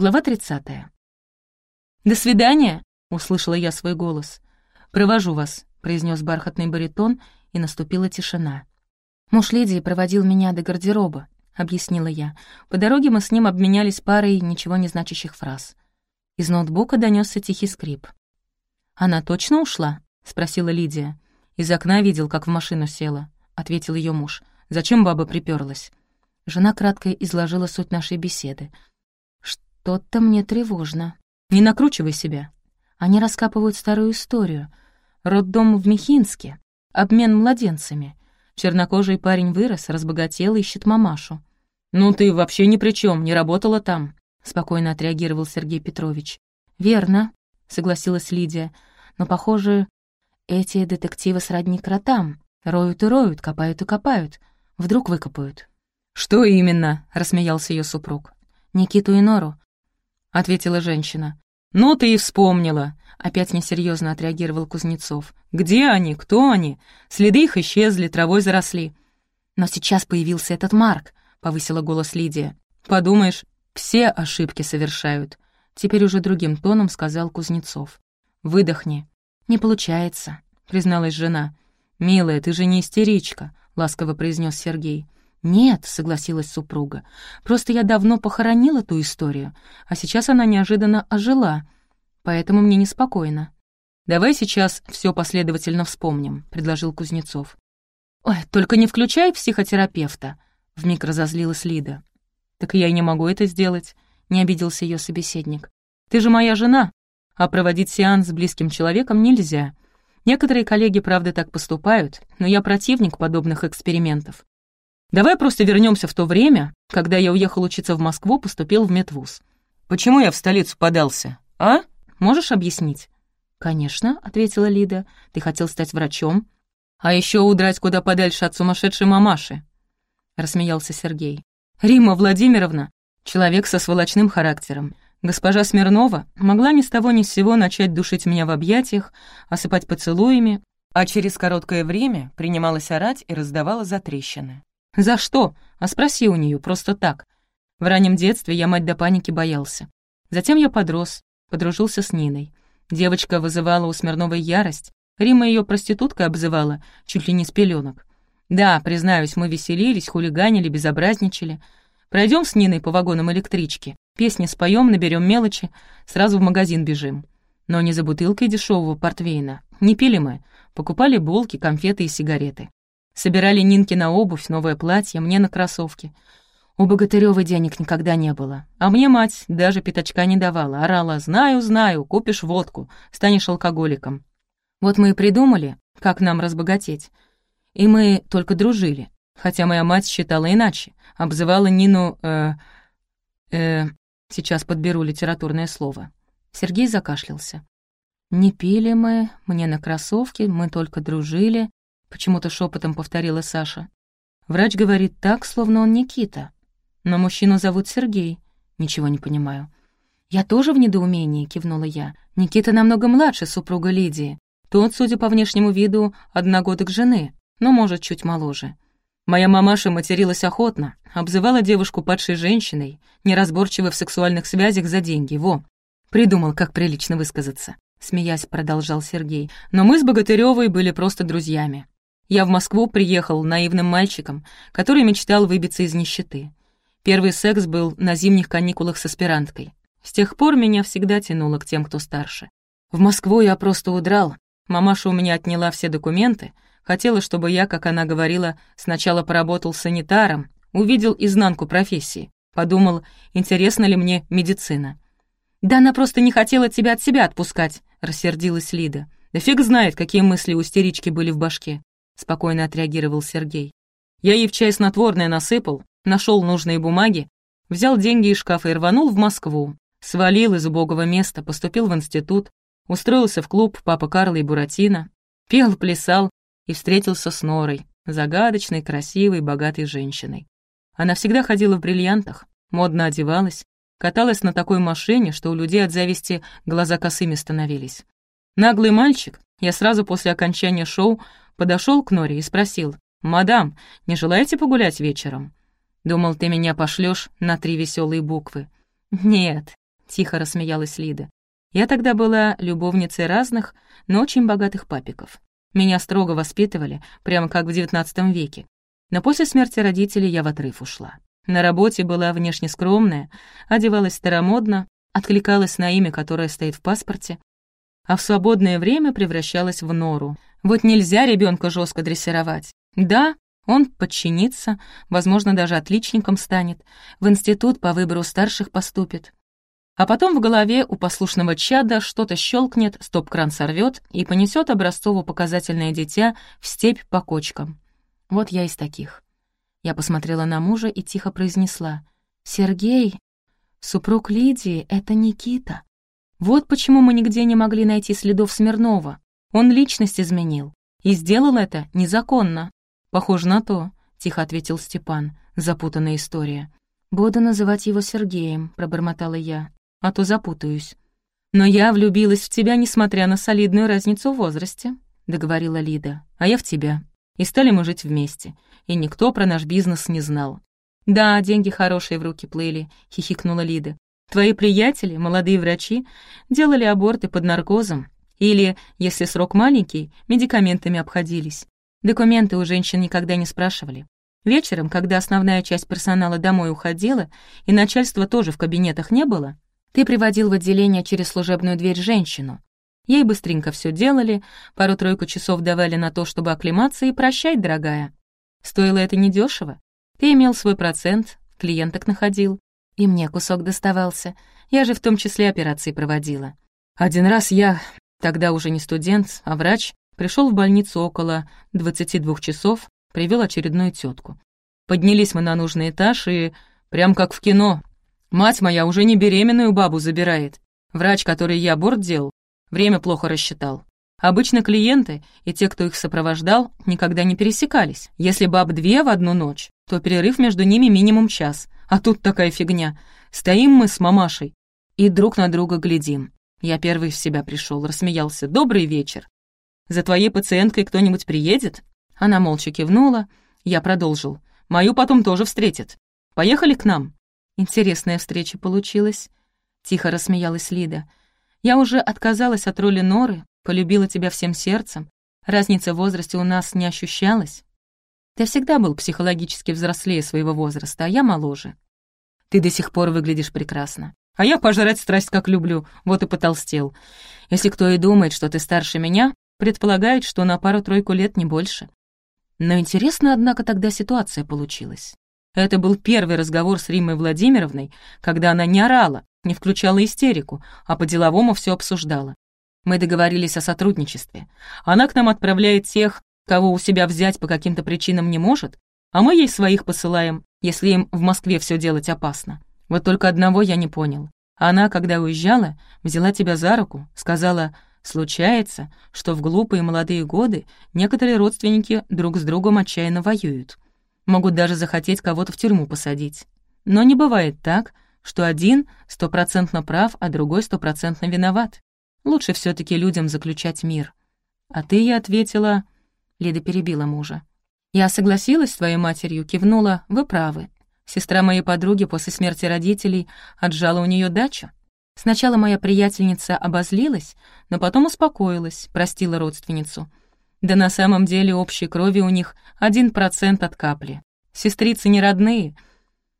Глава 30. «До свидания!» — услышала я свой голос. «Провожу вас», — произнес бархатный баритон, и наступила тишина. «Муж Лидии проводил меня до гардероба», — объяснила я. По дороге мы с ним обменялись парой ничего не значащих фраз. Из ноутбука донесся тихий скрип. «Она точно ушла?» — спросила Лидия. «Из окна видел, как в машину села», — ответил ее муж. «Зачем баба приперлась? Жена кратко изложила суть нашей беседы — что-то мне тревожно. Не накручивай себя. Они раскапывают старую историю. Роддом в Михинске. Обмен младенцами. Чернокожий парень вырос, разбогател, ищет мамашу. «Ну ты вообще ни при чем, не работала там», — спокойно отреагировал Сергей Петрович. «Верно», — согласилась Лидия. «Но, похоже, эти детективы сродни кротам. Роют и роют, копают и копают. Вдруг выкопают». «Что именно?» — рассмеялся ее супруг. «Никиту и Нору. — ответила женщина. «Ну ты и вспомнила», — опять несерьезно отреагировал Кузнецов. «Где они? Кто они? Следы их исчезли, травой заросли». «Но сейчас появился этот Марк», — повысила голос Лидия. «Подумаешь, все ошибки совершают», — теперь уже другим тоном сказал Кузнецов. «Выдохни». «Не получается», — призналась жена. «Милая, ты же не истеричка», — ласково произнес Сергей. «Нет», — согласилась супруга, — «просто я давно похоронила ту историю, а сейчас она неожиданно ожила, поэтому мне неспокойно». «Давай сейчас все последовательно вспомним», — предложил Кузнецов. «Ой, только не включай психотерапевта», — вмиг разозлилась Лида. «Так я и не могу это сделать», — не обиделся ее собеседник. «Ты же моя жена, а проводить сеанс с близким человеком нельзя. Некоторые коллеги, правда, так поступают, но я противник подобных экспериментов. Давай просто вернемся в то время, когда я уехал учиться в Москву, поступил в медвуз. Почему я в столицу подался, а? Можешь объяснить?» «Конечно», — ответила Лида. «Ты хотел стать врачом?» «А еще удрать куда подальше от сумасшедшей мамаши», — рассмеялся Сергей. «Римма Владимировна — человек со сволочным характером. Госпожа Смирнова могла ни с того ни с сего начать душить меня в объятиях, осыпать поцелуями, а через короткое время принималась орать и раздавала затрещины. «За что?» А спроси у нее просто так. В раннем детстве я мать до паники боялся. Затем я подрос, подружился с Ниной. Девочка вызывала у Смирновой ярость. Рима ее проституткой обзывала, чуть ли не с пеленок. Да, признаюсь, мы веселились, хулиганили, безобразничали. Пройдем с Ниной по вагонам электрички, песни споем, наберем мелочи, сразу в магазин бежим. Но не за бутылкой дешевого портвейна. Не пили мы, покупали булки, конфеты и сигареты. Собирали Нинки на обувь, новое платье, мне на кроссовки. У Богатырёвой денег никогда не было. А мне мать даже пятачка не давала. Орала «Знаю, знаю, купишь водку, станешь алкоголиком». Вот мы и придумали, как нам разбогатеть. И мы только дружили. Хотя моя мать считала иначе. Обзывала Нину... Э, э, сейчас подберу литературное слово. Сергей закашлялся. «Не пили мы, мне на кроссовки, мы только дружили почему-то шепотом повторила Саша. Врач говорит так, словно он Никита. Но мужчину зовут Сергей. Ничего не понимаю. Я тоже в недоумении, кивнула я. Никита намного младше супруга Лидии. Тот, судя по внешнему виду, одногодок жены, но, может, чуть моложе. Моя мамаша материлась охотно, обзывала девушку падшей женщиной, неразборчивой в сексуальных связях за деньги, во. Придумал, как прилично высказаться. Смеясь, продолжал Сергей. Но мы с Богатырёвой были просто друзьями. Я в Москву приехал наивным мальчиком, который мечтал выбиться из нищеты. Первый секс был на зимних каникулах с аспиранткой. С тех пор меня всегда тянуло к тем, кто старше. В Москву я просто удрал. Мамаша у меня отняла все документы, хотела, чтобы я, как она говорила, сначала поработал санитаром, увидел изнанку профессии, подумал, интересна ли мне медицина. «Да она просто не хотела тебя от себя отпускать», — рассердилась Лида. «Да фиг знает, какие мысли у стерички были в башке спокойно отреагировал Сергей. Я ей в чай снотворное насыпал, нашел нужные бумаги, взял деньги из шкафа и рванул в Москву. Свалил из убогого места, поступил в институт, устроился в клуб «Папа Карла и Буратино», пел, плясал и встретился с Норой, загадочной, красивой, богатой женщиной. Она всегда ходила в бриллиантах, модно одевалась, каталась на такой машине, что у людей от зависти глаза косыми становились. Наглый мальчик, я сразу после окончания шоу подошел к Норе и спросил, «Мадам, не желаете погулять вечером?» «Думал, ты меня пошлешь на три веселые буквы». «Нет», тихо рассмеялась Лида. «Я тогда была любовницей разных, но очень богатых папиков. Меня строго воспитывали, прямо как в девятнадцатом веке. Но после смерти родителей я в отрыв ушла. На работе была внешне скромная, одевалась старомодно, откликалась на имя, которое стоит в паспорте, а в свободное время превращалась в нору. Вот нельзя ребенка жестко дрессировать. Да, он подчинится, возможно, даже отличником станет, в институт по выбору старших поступит. А потом в голове у послушного чада что-то щелкнет, стоп-кран сорвет и понесет образцово-показательное дитя в степь по кочкам. Вот я из таких. Я посмотрела на мужа и тихо произнесла. «Сергей, супруг Лидии — это Никита. Вот почему мы нигде не могли найти следов Смирнова. Он личность изменил. И сделал это незаконно. Похоже на то», — тихо ответил Степан. Запутанная история. «Буду называть его Сергеем», — пробормотала я, «а то запутаюсь». «Но я влюбилась в тебя, несмотря на солидную разницу в возрасте», — договорила Лида. «А я в тебя. И стали мы жить вместе. И никто про наш бизнес не знал». «Да, деньги хорошие в руки плыли», — хихикнула Лида. «Твои приятели, молодые врачи, делали аборты под наркозом. Или, если срок маленький, медикаментами обходились. Документы у женщин никогда не спрашивали. Вечером, когда основная часть персонала домой уходила, и начальства тоже в кабинетах не было, ты приводил в отделение через служебную дверь женщину. Ей быстренько все делали, пару-тройку часов давали на то, чтобы оклематься, и прощай, дорогая. Стоило это недешево. Ты имел свой процент, клиенток находил. И мне кусок доставался. Я же в том числе операции проводила. Один раз я, тогда уже не студент, а врач, Пришел в больницу около 22 часов, привел очередную тетку. Поднялись мы на нужный этаж и... Прям как в кино. Мать моя уже не беременную бабу забирает. Врач, который я аборт делал, время плохо рассчитал. Обычно клиенты и те, кто их сопровождал, никогда не пересекались. Если баб две в одну ночь, то перерыв между ними минимум час. А тут такая фигня. Стоим мы с мамашей и друг на друга глядим. Я первый в себя пришел, рассмеялся. «Добрый вечер». За твоей пациенткой кто-нибудь приедет?» Она молча кивнула. Я продолжил. «Мою потом тоже встретят. Поехали к нам». Интересная встреча получилась. Тихо рассмеялась Лида. «Я уже отказалась от роли Норы, полюбила тебя всем сердцем. Разница в возрасте у нас не ощущалась. Ты всегда был психологически взрослее своего возраста, а я моложе. Ты до сих пор выглядишь прекрасно. А я пожрать страсть как люблю, вот и потолстел. Если кто и думает, что ты старше меня, Предполагают, что на пару-тройку лет не больше. Но интересно, однако, тогда ситуация получилась. Это был первый разговор с Риммой Владимировной, когда она не орала, не включала истерику, а по-деловому все обсуждала. Мы договорились о сотрудничестве. Она к нам отправляет тех, кого у себя взять по каким-то причинам не может, а мы ей своих посылаем, если им в Москве все делать опасно. Вот только одного я не понял. Она, когда уезжала, взяла тебя за руку, сказала Случается, что в глупые молодые годы некоторые родственники друг с другом отчаянно воюют. Могут даже захотеть кого-то в тюрьму посадить. Но не бывает так, что один стопроцентно прав, а другой стопроцентно виноват. Лучше все таки людям заключать мир. А ты, я ответила... Лида перебила мужа. Я согласилась с твоей матерью, кивнула, вы правы. Сестра моей подруги после смерти родителей отжала у нее дачу. Сначала моя приятельница обозлилась, но потом успокоилась, простила родственницу. Да на самом деле общей крови у них один процент от капли. Сестрицы не родные.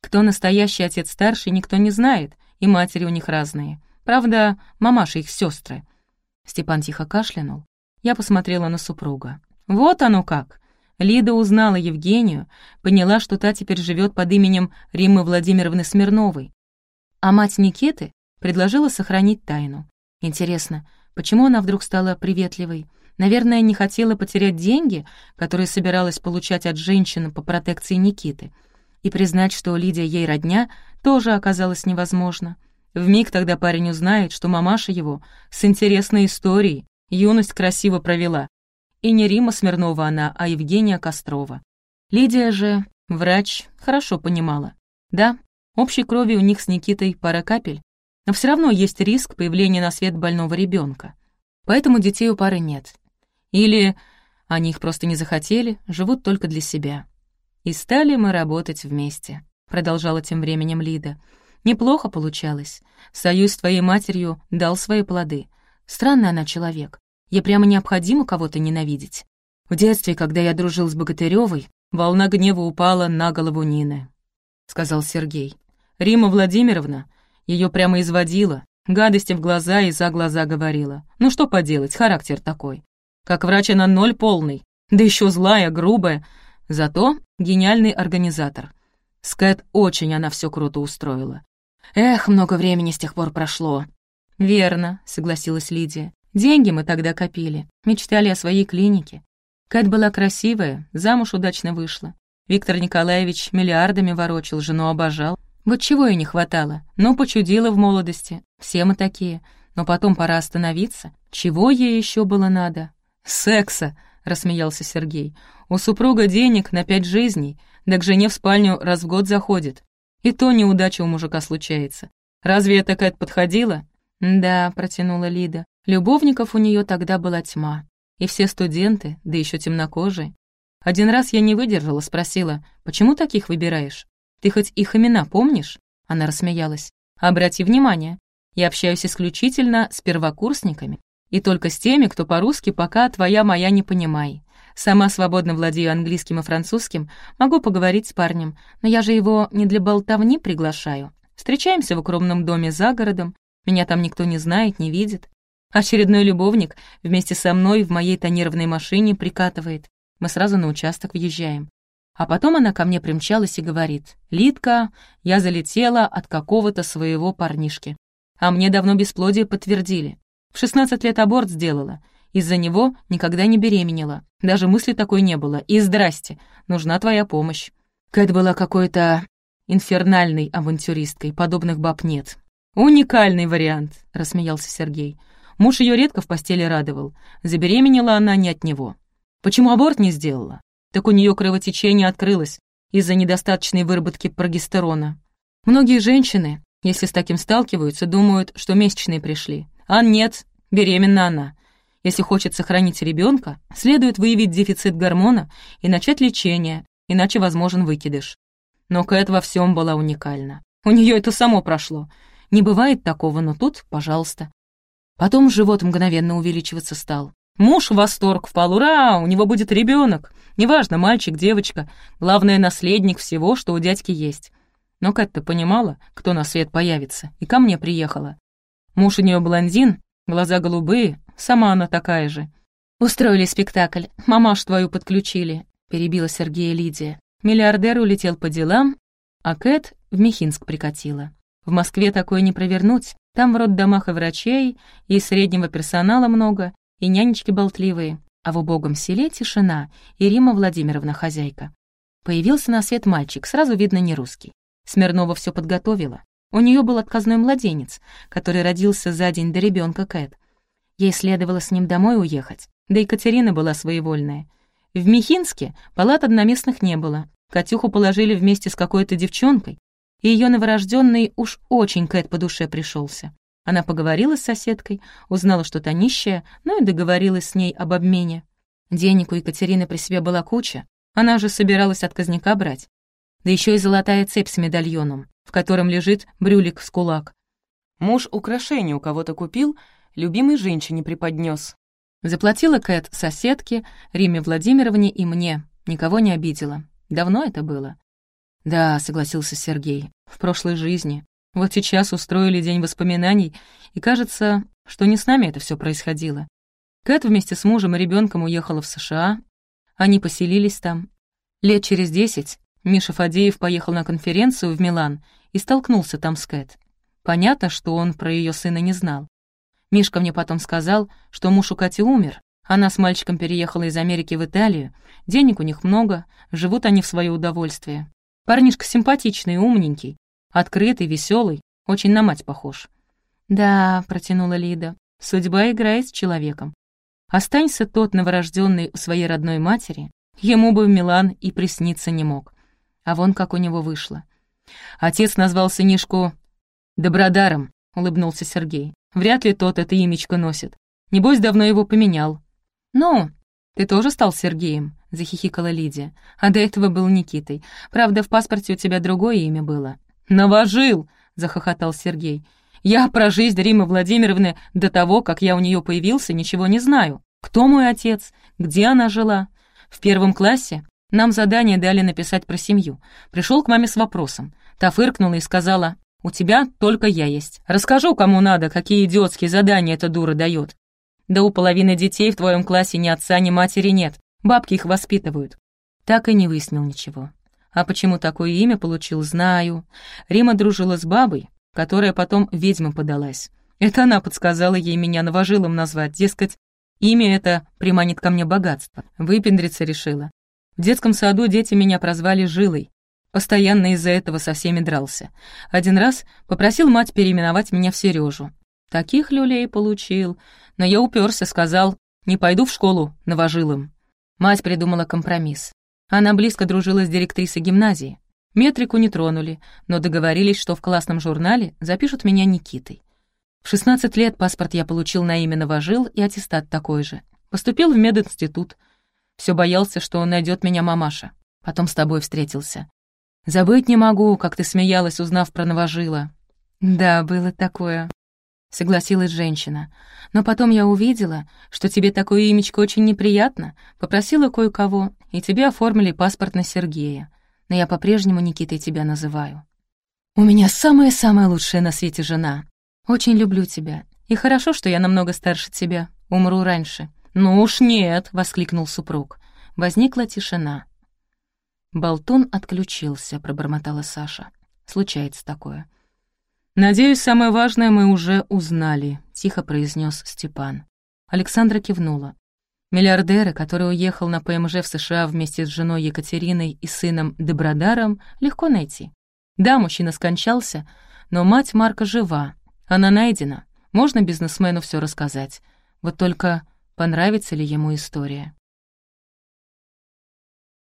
Кто настоящий отец старший, никто не знает, и матери у них разные. Правда, мамаши их сестры. Степан тихо кашлянул. Я посмотрела на супруга. Вот оно как. Лида узнала Евгению, поняла, что та теперь живет под именем Риммы Владимировны Смирновой. А мать Никиты предложила сохранить тайну. Интересно, почему она вдруг стала приветливой? Наверное, не хотела потерять деньги, которые собиралась получать от женщины по протекции Никиты. И признать, что Лидия ей родня, тоже оказалось невозможно. В миг тогда парень узнает, что мамаша его с интересной историей юность красиво провела. И не Рима Смирнова она, а Евгения Кострова. Лидия же, врач, хорошо понимала. Да, общей крови у них с Никитой пара капель, но все равно есть риск появления на свет больного ребенка. Поэтому детей у пары нет. Или они их просто не захотели, живут только для себя. И стали мы работать вместе, продолжала тем временем Лида. Неплохо получалось. Союз с твоей матерью дал свои плоды. Странный она человек. Ей прямо необходимо кого-то ненавидеть. В детстве, когда я дружил с Богатыревой, волна гнева упала на голову Нины, — сказал Сергей. Рима Владимировна ее прямо изводила, гадости в глаза и за глаза говорила. Ну что поделать, характер такой. Как врач она ноль полный, да еще злая, грубая, зато гениальный организатор. С Кэт очень она все круто устроила. Эх, много времени с тех пор прошло. «Верно», — согласилась Лидия. «Деньги мы тогда копили, мечтали о своей клинике. Кэт была красивая, замуж удачно вышла. Виктор Николаевич миллиардами ворочил, жену обожал. Вот чего ей не хватало. Ну, почудила в молодости. Все мы такие. Но потом пора остановиться. Чего ей еще было надо? «Секса», — рассмеялся Сергей. «У супруга денег на пять жизней, да к жене в спальню раз в год заходит. И то неудача у мужика случается. Разве это Кэт подходила?» «Да», — протянула Лида. «Любовников у нее тогда была тьма. И все студенты, да еще темнокожие. Один раз я не выдержала, спросила, «Почему таких выбираешь? Ты хоть их имена помнишь?» Она рассмеялась. «Обрати внимание, я общаюсь исключительно с первокурсниками, и только с теми, кто по-русски пока твоя моя не понимай. Сама свободно владею английским и французским, могу поговорить с парнем, но я же его не для болтовни приглашаю. Встречаемся в укромном доме за городом, меня там никто не знает, не видит. Очередной любовник вместе со мной в моей тонированной машине прикатывает. Мы сразу на участок въезжаем. А потом она ко мне примчалась и говорит, «Литка, я залетела от какого-то своего парнишки. А мне давно бесплодие подтвердили. В 16 лет аборт сделала. Из-за него никогда не беременела. Даже мысли такой не было. И здрасте, нужна твоя помощь. Кэт была какой-то инфернальной авантюристкой, подобных баб нет. «Уникальный вариант», — рассмеялся Сергей. Муж ее редко в постели радовал. Забеременела она не от него. Почему аборт не сделала? Так у нее кровотечение открылось из-за недостаточной выработки прогестерона. Многие женщины, если с таким сталкиваются, думают, что месячные пришли. А нет, беременна она. Если хочет сохранить ребенка, следует выявить дефицит гормона и начать лечение, иначе возможен выкидыш. Но Кэт во всем была уникальна. У нее это само прошло. Не бывает такого, но тут, пожалуйста. Потом живот мгновенно увеличиваться стал. Муж в восторг впал. Ура, у него будет ребенок. Неважно, мальчик, девочка. Главное, наследник всего, что у дядьки есть. Но Кэт-то понимала, кто на свет появится, и ко мне приехала. Муж у нее блондин, глаза голубые, сама она такая же. «Устроили спектакль, мамаш твою подключили», — перебила Сергея Лидия. Миллиардер улетел по делам, а Кэт в Михинск прикатила. В Москве такое не провернуть, там в роддомах и врачей, и среднего персонала много, и нянечки болтливые, а в убогом селе тишина, и Рима Владимировна хозяйка. Появился на свет мальчик, сразу видно не русский. Смирнова все подготовила. У нее был отказной младенец, который родился за день до ребенка Кэт. Ей следовало с ним домой уехать, да и Катерина была своевольная. В Михинске палат одноместных не было. Катюху положили вместе с какой-то девчонкой, и ее новорожденный уж очень Кэт по душе пришелся. Она поговорила с соседкой, узнала, что та нищая, ну и договорилась с ней об обмене. Денег у Екатерины при себе была куча, она же собиралась отказника брать. Да еще и золотая цепь с медальоном в котором лежит брюлик с кулак. Муж украшение у кого-то купил, любимой женщине преподнес. Заплатила Кэт соседке, Риме Владимировне и мне, никого не обидела. Давно это было? Да, согласился Сергей, в прошлой жизни. Вот сейчас устроили день воспоминаний, и кажется, что не с нами это все происходило. Кэт вместе с мужем и ребенком уехала в США. Они поселились там. Лет через десять Миша Фадеев поехал на конференцию в Милан и столкнулся там с Кэт. Понятно, что он про ее сына не знал. Мишка мне потом сказал, что муж у Кати умер. Она с мальчиком переехала из Америки в Италию. Денег у них много, живут они в свое удовольствие. Парнишка симпатичный, умненький, открытый, веселый, очень на мать похож. «Да», — протянула Лида, — «судьба играет с человеком. Останься тот новорожденный у своей родной матери, ему бы в Милан и присниться не мог. А вон как у него вышло. Отец назвал сынишку Добродаром, улыбнулся Сергей. Вряд ли тот это имечко носит. Небось, давно его поменял. Ну, ты тоже стал Сергеем, захихикала Лидия. А до этого был Никитой. Правда, в паспорте у тебя другое имя было. Навожил, — захохотал Сергей. «Я про жизнь Римы Владимировны до того, как я у нее появился, ничего не знаю. Кто мой отец? Где она жила? В первом классе нам задание дали написать про семью. Пришел к маме с вопросом. Та фыркнула и сказала, «У тебя только я есть. Расскажу, кому надо, какие идиотские задания эта дура дает. Да у половины детей в твоем классе ни отца, ни матери нет. Бабки их воспитывают». Так и не выяснил ничего. А почему такое имя получил, знаю. Рима дружила с бабой, которая потом ведьма подалась. Это она подсказала ей меня новожилом назвать, дескать, имя это приманит ко мне богатство. Выпендриться решила. В детском саду дети меня прозвали Жилой. Постоянно из-за этого со всеми дрался. Один раз попросил мать переименовать меня в Сережу. Таких люлей получил. Но я уперся, сказал, не пойду в школу новожилым. Мать придумала компромисс. Она близко дружила с директрисой гимназии. Метрику не тронули, но договорились, что в классном журнале запишут меня Никитой. В 16 лет паспорт я получил на имя Новожил и аттестат такой же. Поступил в мединститут — все боялся, что он найдет меня мамаша. Потом с тобой встретился. Забыть не могу, как ты смеялась, узнав про новожила. Да, было такое. Согласилась женщина. Но потом я увидела, что тебе такое имечко очень неприятно, попросила кое-кого, и тебе оформили паспорт на Сергея. Но я по-прежнему Никитой тебя называю. У меня самая-самая лучшая на свете жена. Очень люблю тебя. И хорошо, что я намного старше тебя. Умру раньше. «Ну уж нет!» — воскликнул супруг. Возникла тишина. Болтун отключился, пробормотала Саша. Случается такое. «Надеюсь, самое важное мы уже узнали», — тихо произнес Степан. Александра кивнула. Миллиардера, который уехал на ПМЖ в США вместе с женой Екатериной и сыном Добродаром, легко найти. Да, мужчина скончался, но мать Марка жива. Она найдена. Можно бизнесмену все рассказать. Вот только понравится ли ему история.